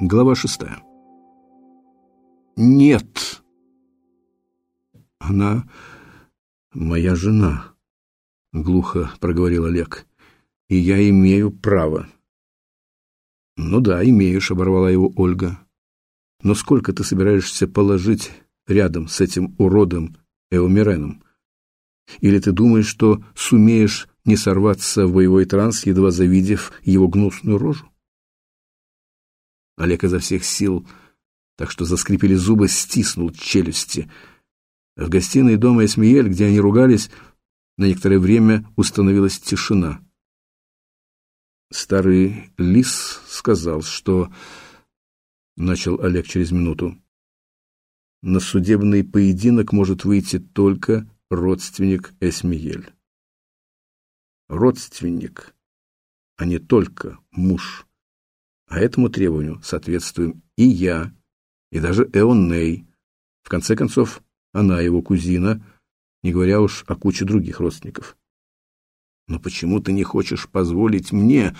Глава шестая. Нет. Она моя жена, глухо проговорил Олег. И я имею право. Ну да, имеешь, оборвала его Ольга. Но сколько ты собираешься положить рядом с этим уродом Эомиреном? Или ты думаешь, что сумеешь не сорваться в боевой транс, едва завидев его гнусную рожу? Олег изо всех сил, так что заскрипели зубы, стиснул челюсти. В гостиной дома Эсмиель, где они ругались, на некоторое время установилась тишина. Старый лис сказал, что... Начал Олег через минуту. На судебный поединок может выйти только родственник Эсмиель. Родственник, а не только муж. А этому требованию соответствуем и я, и даже Эонней. В конце концов, она его кузина, не говоря уж о куче других родственников. Но почему ты не хочешь позволить мне?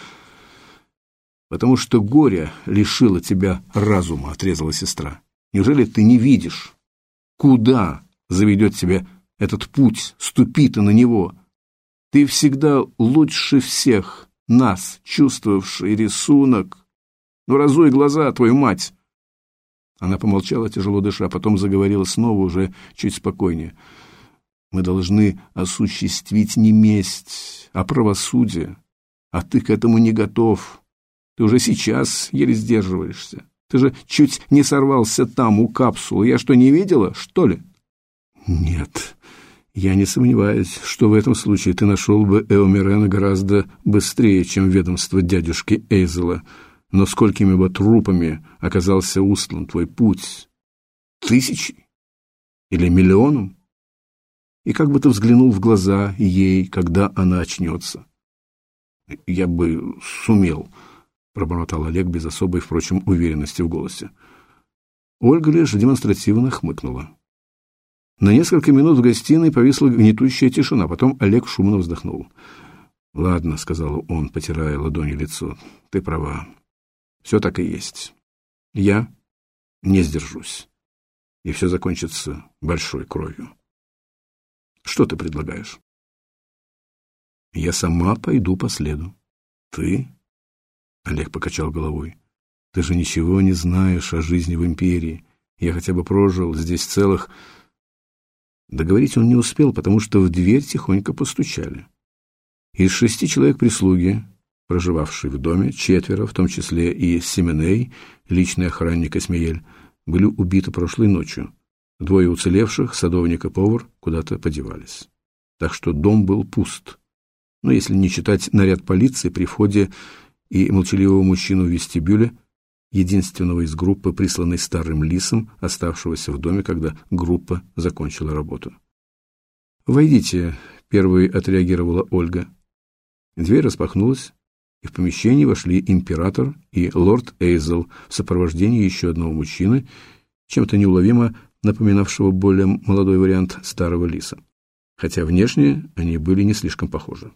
Потому что горе лишило тебя разума, отрезала сестра. Неужели ты не видишь, куда заведет тебя этот путь, ступи ты на него? Ты всегда лучше всех нас, чувствовавший рисунок, ну, разуй глаза, твою мать!» Она помолчала, тяжело дыша, а потом заговорила снова, уже чуть спокойнее. «Мы должны осуществить не месть, а правосудие. А ты к этому не готов. Ты уже сейчас еле сдерживаешься. Ты же чуть не сорвался там, у капсулы. Я что, не видела, что ли?» «Нет, я не сомневаюсь, что в этом случае ты нашел бы Эомирена гораздо быстрее, чем ведомство дядюшки Эйзела» но сколькими бы трупами оказался устлан твой путь? Тысячи? Или миллионом? И как бы ты взглянул в глаза ей, когда она очнется? Я бы сумел, пробормотал Олег без особой, впрочем, уверенности в голосе. Ольга лишь демонстративно хмыкнула. На несколько минут в гостиной повисла гнетущая тишина, потом Олег шумно вздохнул. «Ладно», — сказал он, потирая ладони лицо, — «ты права. Все так и есть. Я не сдержусь. И все закончится большой кровью. Что ты предлагаешь? Я сама пойду по следу. Ты? Олег покачал головой. Ты же ничего не знаешь о жизни в империи. Я хотя бы прожил здесь целых... Договорить он не успел, потому что в дверь тихонько постучали. Из шести человек прислуги проживавшие в доме, четверо, в том числе и Семеней, личный охранник Эсмеель, были убиты прошлой ночью. Двое уцелевших, садовник и повар, куда-то подевались. Так что дом был пуст. Но если не читать наряд полиции при входе и молчаливого мужчину в вестибюле, единственного из группы, присланной старым лисом, оставшегося в доме, когда группа закончила работу. «Войдите», — первой отреагировала Ольга. Дверь распахнулась, и в помещение вошли император и лорд Эйзел в сопровождении еще одного мужчины, чем-то неуловимо напоминавшего более молодой вариант старого лиса, хотя внешне они были не слишком похожи.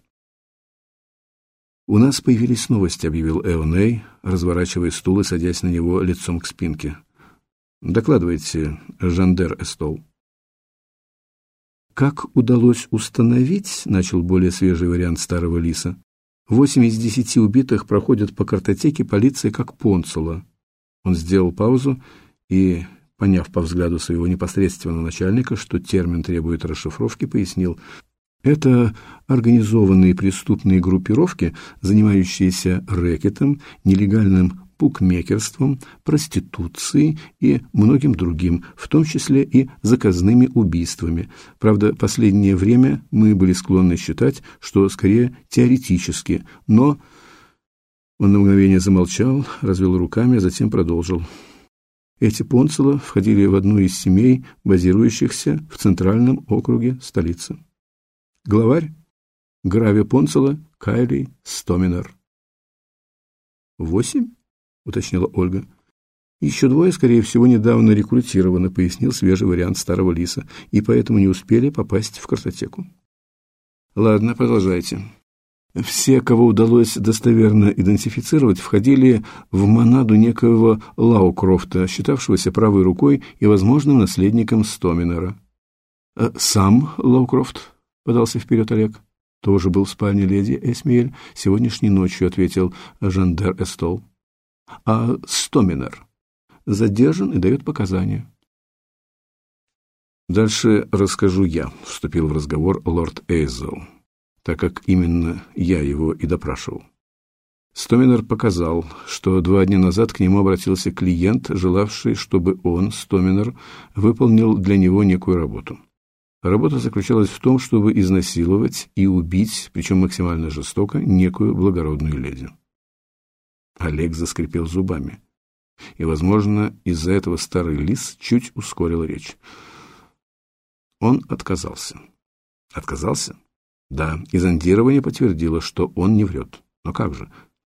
«У нас появились новости», — объявил Эоней, разворачивая стул и садясь на него лицом к спинке. «Докладывайте, Жандер Эстол». «Как удалось установить?» — начал более свежий вариант старого лиса. Восемь из десяти убитых проходят по картотеке полиции как Понцула. Он сделал паузу и, поняв по взгляду своего непосредственного начальника, что термин требует расшифровки, пояснил: это организованные преступные группировки, занимающиеся рэкетом, нелегальным букмекерством, проституцией и многим другим, в том числе и заказными убийствами. Правда, последнее время мы были склонны считать, что скорее теоретически, но он на мгновение замолчал, развел руками, а затем продолжил. Эти Понцело входили в одну из семей, базирующихся в центральном округе столицы. Главарь Грави Понцело Кайли Стоминер. Восемь? — уточнила Ольга. «Еще двое, скорее всего, недавно рекрутированы», — пояснил свежий вариант старого лиса, «и поэтому не успели попасть в картотеку». «Ладно, продолжайте». Все, кого удалось достоверно идентифицировать, входили в монаду некоего Лаукрофта, считавшегося правой рукой и возможным наследником Стоминера. «Э, «Сам Лаукрофт?» — подался вперед Олег. «Тоже был в спальне леди Эсмиэль. Сегодняшней ночью», — ответил Жандер Эстол. «А Стоминер?» «Задержан и дает показания». «Дальше расскажу я», — вступил в разговор лорд Эйзел так как именно я его и допрашивал. Стоминер показал, что два дня назад к нему обратился клиент, желавший, чтобы он, Стоминер, выполнил для него некую работу. Работа заключалась в том, чтобы изнасиловать и убить, причем максимально жестоко, некую благородную леди. Олег заскрипел зубами. И, возможно, из-за этого старый лис чуть ускорил речь. Он отказался. Отказался? Да, и зондирование подтвердило, что он не врет. Но как же?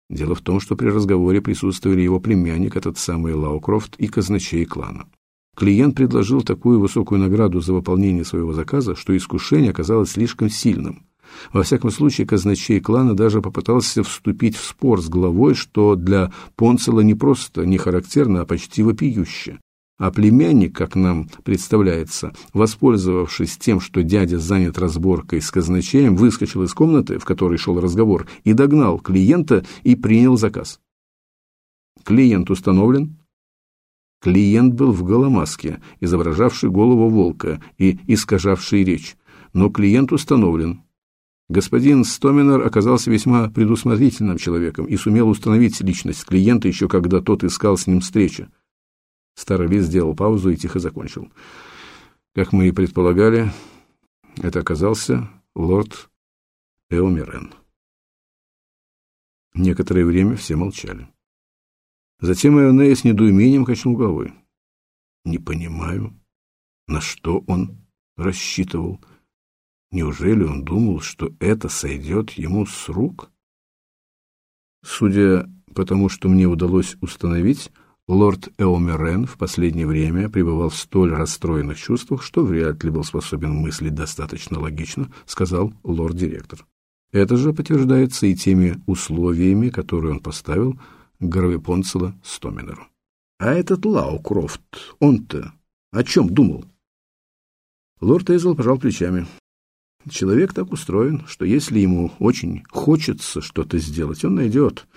Дело в том, что при разговоре присутствовали его племянник, этот самый Лаукрофт, и казначей клана. Клиент предложил такую высокую награду за выполнение своего заказа, что искушение оказалось слишком сильным. Во всяком случае, казначей клана даже попытался вступить в спор с главой, что для Понцела не просто не характерно, а почти вопиюще. А племянник, как нам представляется, воспользовавшись тем, что дядя занят разборкой с казначеем, выскочил из комнаты, в которой шел разговор, и догнал клиента и принял заказ. Клиент установлен? Клиент был в голомаске, изображавший голову волка и искажавший речь, но клиент установлен. Господин Стоминер оказался весьма предусмотрительным человеком и сумел установить личность клиента еще когда тот искал с ним встречи. Старый лис сделал паузу и тихо закончил. Как мы и предполагали, это оказался лорд Эомирен. Некоторое время все молчали. Затем Эонея с недоумением качнул головой. «Не понимаю, на что он рассчитывал. Неужели он думал, что это сойдет ему с рук?» Судя по тому, что мне удалось установить, Лорд Эомерен в последнее время пребывал в столь расстроенных чувствах, что вряд ли был способен мыслить достаточно логично, сказал лорд-директор. Это же подтверждается и теми условиями, которые он поставил Гарви Понцела Стоминеру. А этот Лаукрофт, он-то о чем думал? Лорд Эйзел пожал плечами. Человек так устроен, что если ему очень хочется что-то сделать, он найдет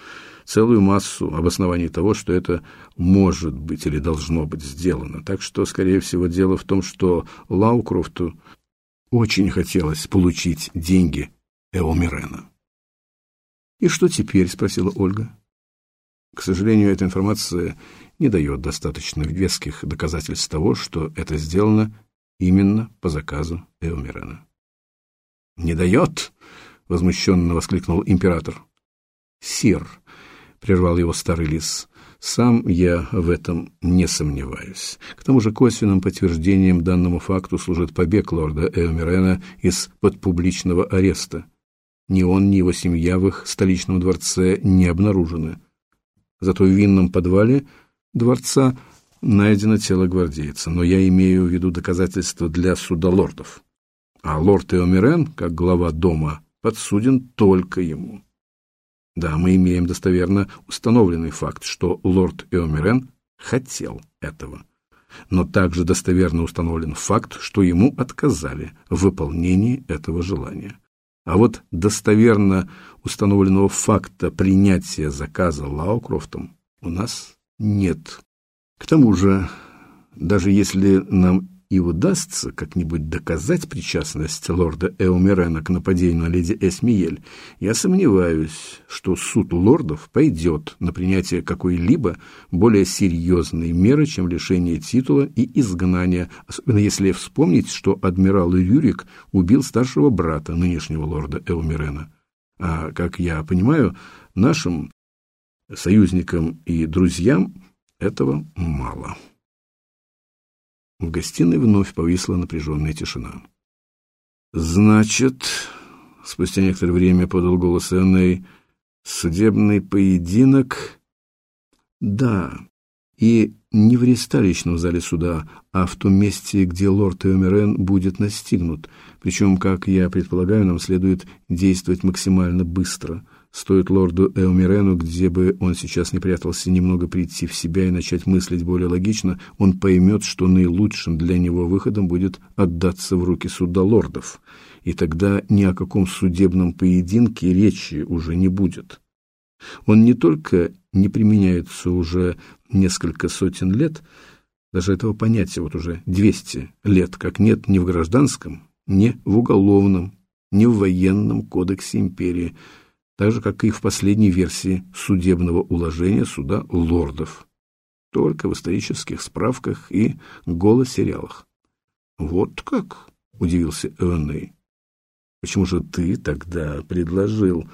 целую массу обоснований того, что это может быть или должно быть сделано. Так что, скорее всего, дело в том, что Лаукрофту очень хотелось получить деньги Эомирена. «И что теперь?» — спросила Ольга. К сожалению, эта информация не дает достаточно веских доказательств того, что это сделано именно по заказу Эомирена. «Не дает!» — возмущенно воскликнул император. «Сир, — прервал его старый лис. «Сам я в этом не сомневаюсь. К тому же косвенным подтверждением данному факту служит побег лорда Эомирена из-под публичного ареста. Ни он, ни его семья в их столичном дворце не обнаружены. Зато в винном подвале дворца найдено тело гвардейца, но я имею в виду доказательства для суда лордов. А лорд Эомирен, как глава дома, подсуден только ему». Да, мы имеем достоверно установленный факт, что лорд Эомирен хотел этого. Но также достоверно установлен факт, что ему отказали в выполнении этого желания. А вот достоверно установленного факта принятия заказа Лаукрофтом у нас нет. К тому же, даже если нам и удастся как-нибудь доказать причастность лорда Эумерена к нападению на леди Эсмиель, я сомневаюсь, что суд лордов пойдет на принятие какой-либо более серьезной меры, чем лишение титула и изгнание, особенно если вспомнить, что адмирал Рюрик убил старшего брата нынешнего лорда Эумерена. А, как я понимаю, нашим союзникам и друзьям этого мало. В гостиной вновь повисла напряженная тишина. «Значит...» — спустя некоторое время подал голос Энней. «Судебный поединок...» «Да, И не в ресталищном зале суда, а в том месте, где лорд Эомерен будет настигнут. Причем, как я предполагаю, нам следует действовать максимально быстро. Стоит лорду Эомерену, где бы он сейчас не прятался, немного прийти в себя и начать мыслить более логично, он поймет, что наилучшим для него выходом будет отдаться в руки суда лордов. И тогда ни о каком судебном поединке речи уже не будет. Он не только не применяется уже несколько сотен лет, даже этого понятия вот уже 200 лет, как нет ни в гражданском, ни в уголовном, ни в военном кодексе империи, так же, как и в последней версии судебного уложения суда лордов, только в исторических справках и голосериалах. «Вот как?» — удивился Эоней. «Почему же ты тогда предложил...»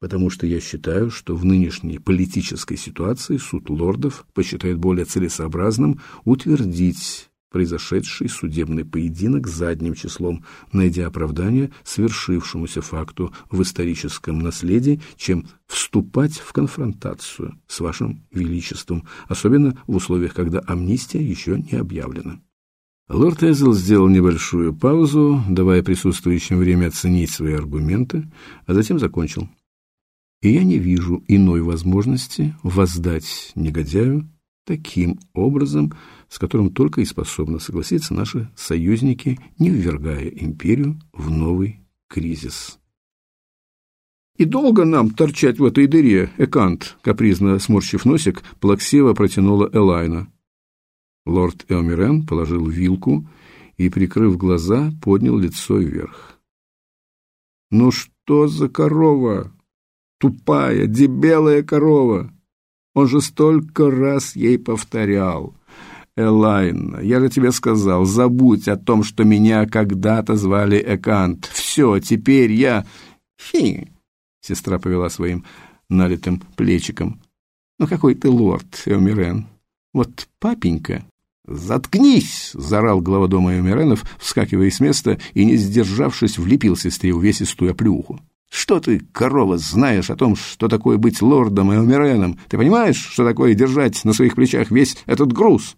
потому что я считаю, что в нынешней политической ситуации суд лордов посчитает более целесообразным утвердить произошедший судебный поединок задним числом, найдя оправдание свершившемуся факту в историческом наследии, чем вступать в конфронтацию с вашим величеством, особенно в условиях, когда амнистия еще не объявлена. Лорд Эзел сделал небольшую паузу, давая присутствующим время оценить свои аргументы, а затем закончил и я не вижу иной возможности воздать негодяю таким образом, с которым только и способны согласиться наши союзники, не ввергая империю в новый кризис. «И долго нам торчать в этой дыре, Экант?» капризно сморщив носик, плаксиво протянула Элайна. Лорд Элмирен положил вилку и, прикрыв глаза, поднял лицо вверх. «Ну что за корова?» Тупая, дебелая корова. Он же столько раз ей повторял. Элайна, я же тебе сказал, забудь о том, что меня когда-то звали Экант. Все, теперь я... Фи! Сестра повела своим налитым плечиком. Ну какой ты лорд, Эомирен. Вот папенька... «Заткнись!» — заорал глава дома Эомиренов, вскакивая с места и, не сдержавшись, влепил сестре увесистую оплюху. Что ты, корова, знаешь о том, что такое быть лордом и умиреном? Ты понимаешь, что такое держать на своих плечах весь этот груз?»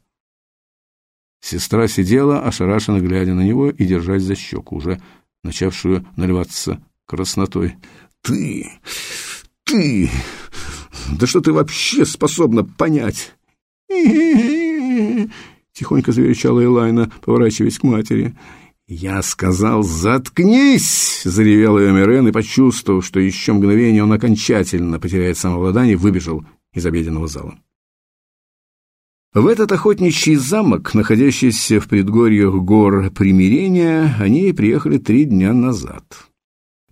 Сестра сидела, ошарашенно глядя на него и держась за щеку, уже начавшую наливаться краснотой. «Ты! Ты! Да что ты вообще способна понять?» Тихонько заверещала Элайна, поворачиваясь к матери. «Я сказал, заткнись!» — заревел Эмирен и, почувствовав, что еще мгновение он окончательно потеряет самообладание, выбежал из обеденного зала. В этот охотничий замок, находящийся в предгорьях гор Примирения, они приехали три дня назад.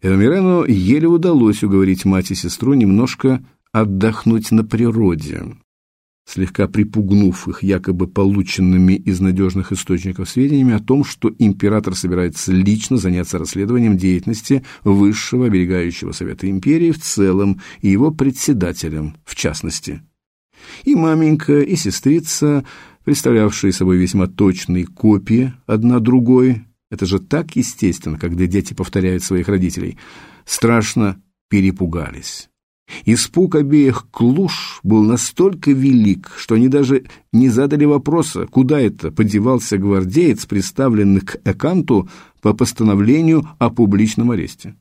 Эмирену еле удалось уговорить мать и сестру немножко отдохнуть на природе слегка припугнув их якобы полученными из надежных источников сведениями о том, что император собирается лично заняться расследованием деятельности Высшего оберегающего совета империи в целом и его председателем в частности. И маменька, и сестрица, представлявшие собой весьма точные копии одна другой, это же так естественно, когда дети повторяют своих родителей, страшно перепугались. Испуг обеих клуш был настолько велик, что они даже не задали вопроса, куда это подевался гвардеец, представленный к Эканту по постановлению о публичном аресте,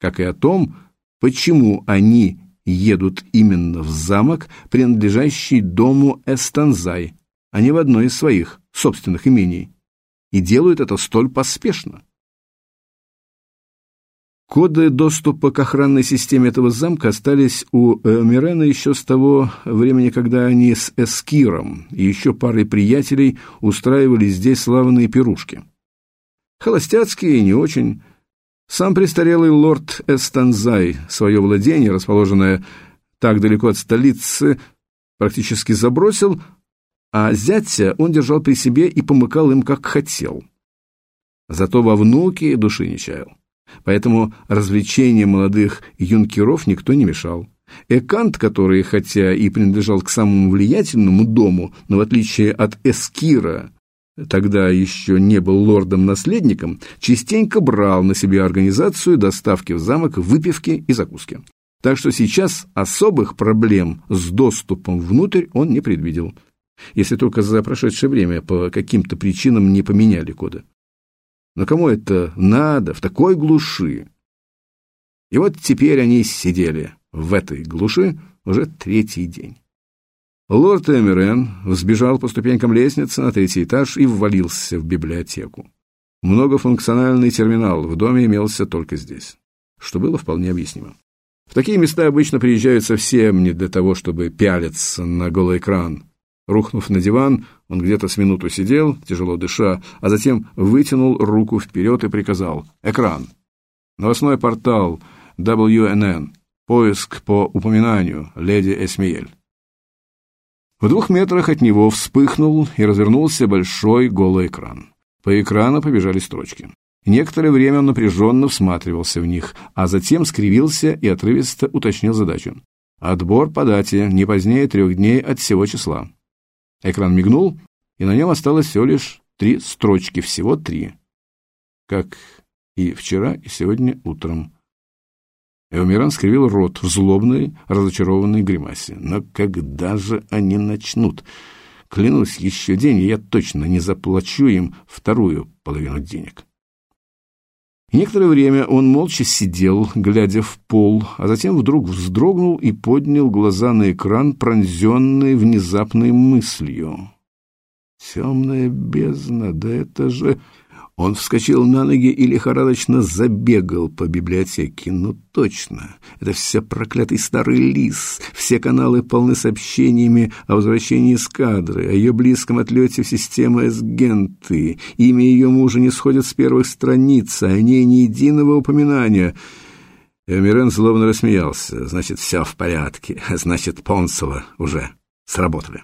как и о том, почему они едут именно в замок, принадлежащий дому Эстанзай, а не в одно из своих собственных имений, и делают это столь поспешно. Коды доступа к охранной системе этого замка остались у Мирена еще с того времени, когда они с Эскиром и еще парой приятелей устраивали здесь славные пирушки. Холостяцкие не очень. Сам престарелый лорд Эстанзай свое владение, расположенное так далеко от столицы, практически забросил, а зятя он держал при себе и помыкал им, как хотел. Зато во внуке души не чаял. Поэтому развлечениям молодых юнкеров никто не мешал. Экант, который, хотя и принадлежал к самому влиятельному дому, но в отличие от Эскира, тогда еще не был лордом-наследником, частенько брал на себя организацию доставки в замок выпивки и закуски. Так что сейчас особых проблем с доступом внутрь он не предвидел. если только за прошедшее время по каким-то причинам не поменяли коды. Но кому это надо в такой глуши? И вот теперь они сидели в этой глуши уже третий день. Лорд Эмерен взбежал по ступенькам лестницы на третий этаж и ввалился в библиотеку. Многофункциональный терминал в доме имелся только здесь, что было вполне объяснимо. В такие места обычно приезжают совсем не для того, чтобы пялиться на голый экран. Рухнув на диван, он где-то с минуту сидел, тяжело дыша, а затем вытянул руку вперед и приказал «Экран! Новостной портал WNN. Поиск по упоминанию леди Эсмиель». В двух метрах от него вспыхнул и развернулся большой голый экран. По экрану побежали строчки. Некоторое время он напряженно всматривался в них, а затем скривился и отрывисто уточнил задачу. Отбор по дате не позднее трех дней от всего числа. Экран мигнул, и на нем осталось всего лишь три строчки, всего три. Как и вчера, и сегодня утром. Эумиран скривил рот в злобной, разочарованной гримасе. Но когда же они начнут? Клянусь, еще день, и я точно не заплачу им вторую половину денег. Некоторое время он молча сидел, глядя в пол, а затем вдруг вздрогнул и поднял глаза на экран, пронзенный внезапной мыслью. «Темная бездна, да это же...» Он вскочил на ноги и лихорадочно забегал по библиотеке. Ну точно, это все проклятый старый лис. Все каналы полны сообщениями о возвращении эскадры, о ее близком отлете в систему Эсгенты. Имя ее мужа не сходит с первых страниц, а о ней ни единого упоминания. Эмирен злобно рассмеялся. Значит, все в порядке. Значит, Понцева уже сработали.